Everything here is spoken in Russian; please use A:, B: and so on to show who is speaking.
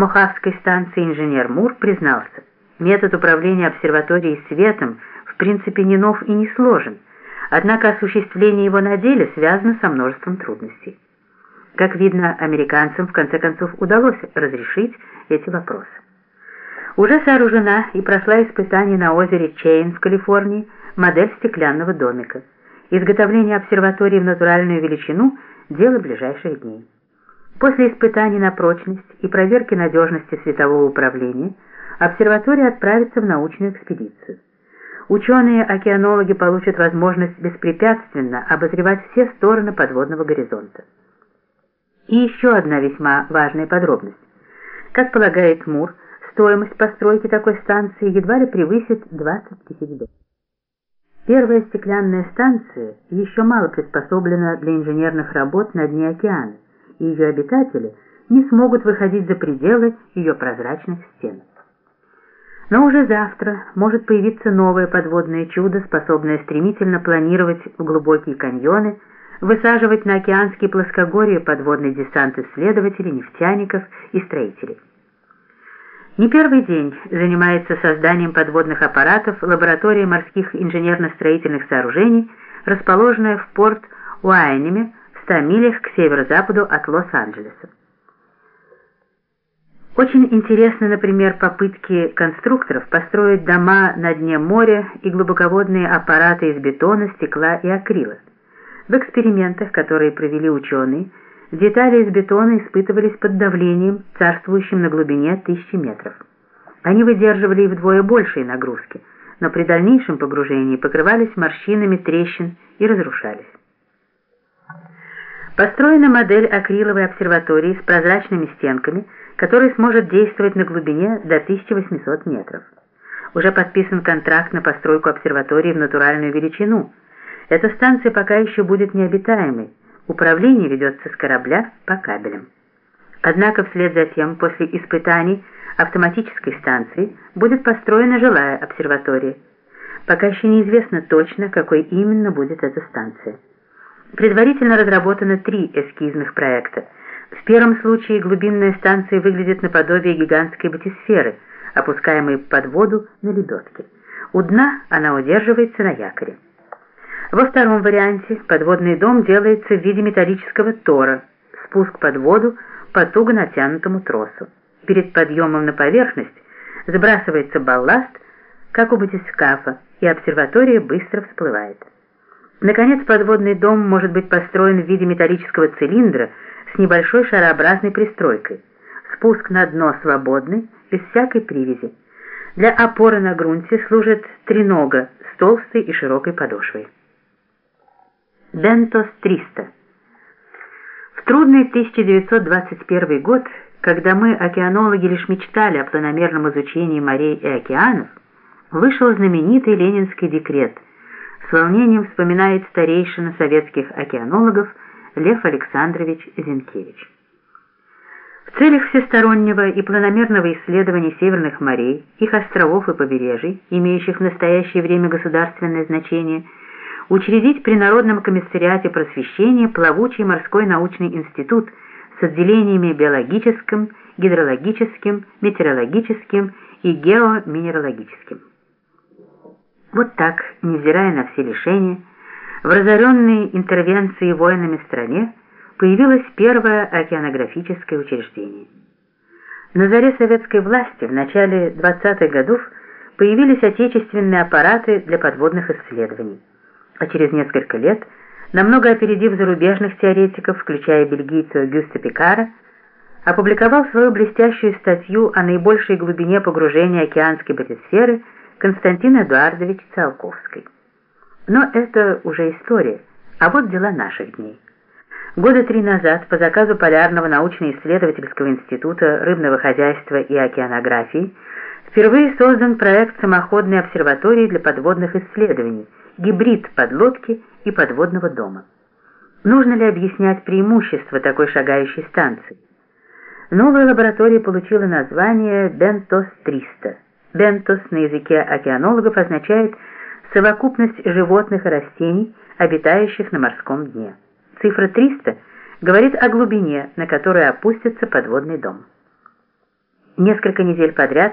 A: Мохавской станции инженер Мур признался, метод управления обсерваторией светом в принципе не нов и не сложен, однако осуществление его на деле связано со множеством трудностей. Как видно, американцам в конце концов удалось разрешить эти вопросы. Уже сооружена и прошла испытание на озере Чейн в Калифорнии модель стеклянного домика. Изготовление обсерватории в натуральную величину – дело ближайших дней. После испытаний на прочность и проверки надежности светового управления обсерватория отправится в научную экспедицию. Ученые-океанологи получат возможность беспрепятственно обозревать все стороны подводного горизонта. И еще одна весьма важная подробность. Как полагает Мур, стоимость постройки такой станции едва ли превысит 20 тысяч долларов. Первая стеклянная станция еще мало приспособлена для инженерных работ на дне океана, и ее обитатели не смогут выходить за пределы ее прозрачных стен. Но уже завтра может появиться новое подводное чудо, способное стремительно планировать в глубокие каньоны, высаживать на океанские плоскогорья подводный десант исследователей, нефтяников и строителей. Не первый день занимается созданием подводных аппаратов лаборатория морских инженерно-строительных сооружений, расположенная в порт Уайнеме 100 милях к северо-западу от Лос-Анджелеса. Очень интересны, например, попытки конструкторов построить дома на дне моря и глубоководные аппараты из бетона, стекла и акрила. В экспериментах, которые провели ученые, детали из бетона испытывались под давлением, царствующим на глубине тысячи метров. Они выдерживали вдвое большие нагрузки, но при дальнейшем погружении покрывались морщинами трещин и разрушались. Построена модель акриловой обсерватории с прозрачными стенками, которая сможет действовать на глубине до 1800 метров. Уже подписан контракт на постройку обсерватории в натуральную величину. Эта станция пока еще будет необитаемой. Управление ведется с корабля по кабелям. Однако вслед за тем, после испытаний автоматической станции, будет построена жилая обсерватория. Пока еще неизвестно точно, какой именно будет эта станция. Предварительно разработано три эскизных проекта. В первом случае глубинная станция выглядит наподобие гигантской батисферы, опускаемой под воду на лебедке. У дна она удерживается на якоре. Во втором варианте подводный дом делается в виде металлического тора, спуск под воду по туго натянутому тросу. Перед подъемом на поверхность сбрасывается балласт, как у батискафа, и обсерватория быстро всплывает. Наконец, подводный дом может быть построен в виде металлического цилиндра с небольшой шарообразной пристройкой. Спуск на дно свободный, без всякой привязи. Для опоры на грунте служит тренога с толстой и широкой подошвой. Бентос 300 В трудный 1921 год, когда мы, океанологи, лишь мечтали о планомерном изучении морей и океанов, вышел знаменитый ленинский декрет – с волнением вспоминает старейшина советских океанологов Лев Александрович Зинкевич. В целях всестороннего и планомерного исследования северных морей, их островов и побережий, имеющих в настоящее время государственное значение, учредить при Народном комиссариате просвещения плавучий морской научный институт с отделениями биологическим, гидрологическим, метеорологическим и геоминералогическим. Вот так, невзирая на все лишения, в разоренной интервенции воинами стране появилось первое океанографическое учреждение. На заре советской власти в начале 20-х годов появились отечественные аппараты для подводных исследований, а через несколько лет, намного опередив зарубежных теоретиков, включая бельгийца Гюста Пикара, опубликовал свою блестящую статью о наибольшей глубине погружения океанской батисферы – Константин Эдуардович Циолковский. Но это уже история, а вот дела наших дней. Года три назад по заказу Полярного научно-исследовательского института рыбного хозяйства и океанографии впервые создан проект самоходной обсерватории для подводных исследований, гибрид подлодки и подводного дома. Нужно ли объяснять преимущества такой шагающей станции? Новая лаборатория получила название «Бентос-300». Бентос на языке океанологов означает совокупность животных и растений, обитающих на морском дне. Цифра 300 говорит о глубине, на которую опустится подводный дом. несколько недель подряд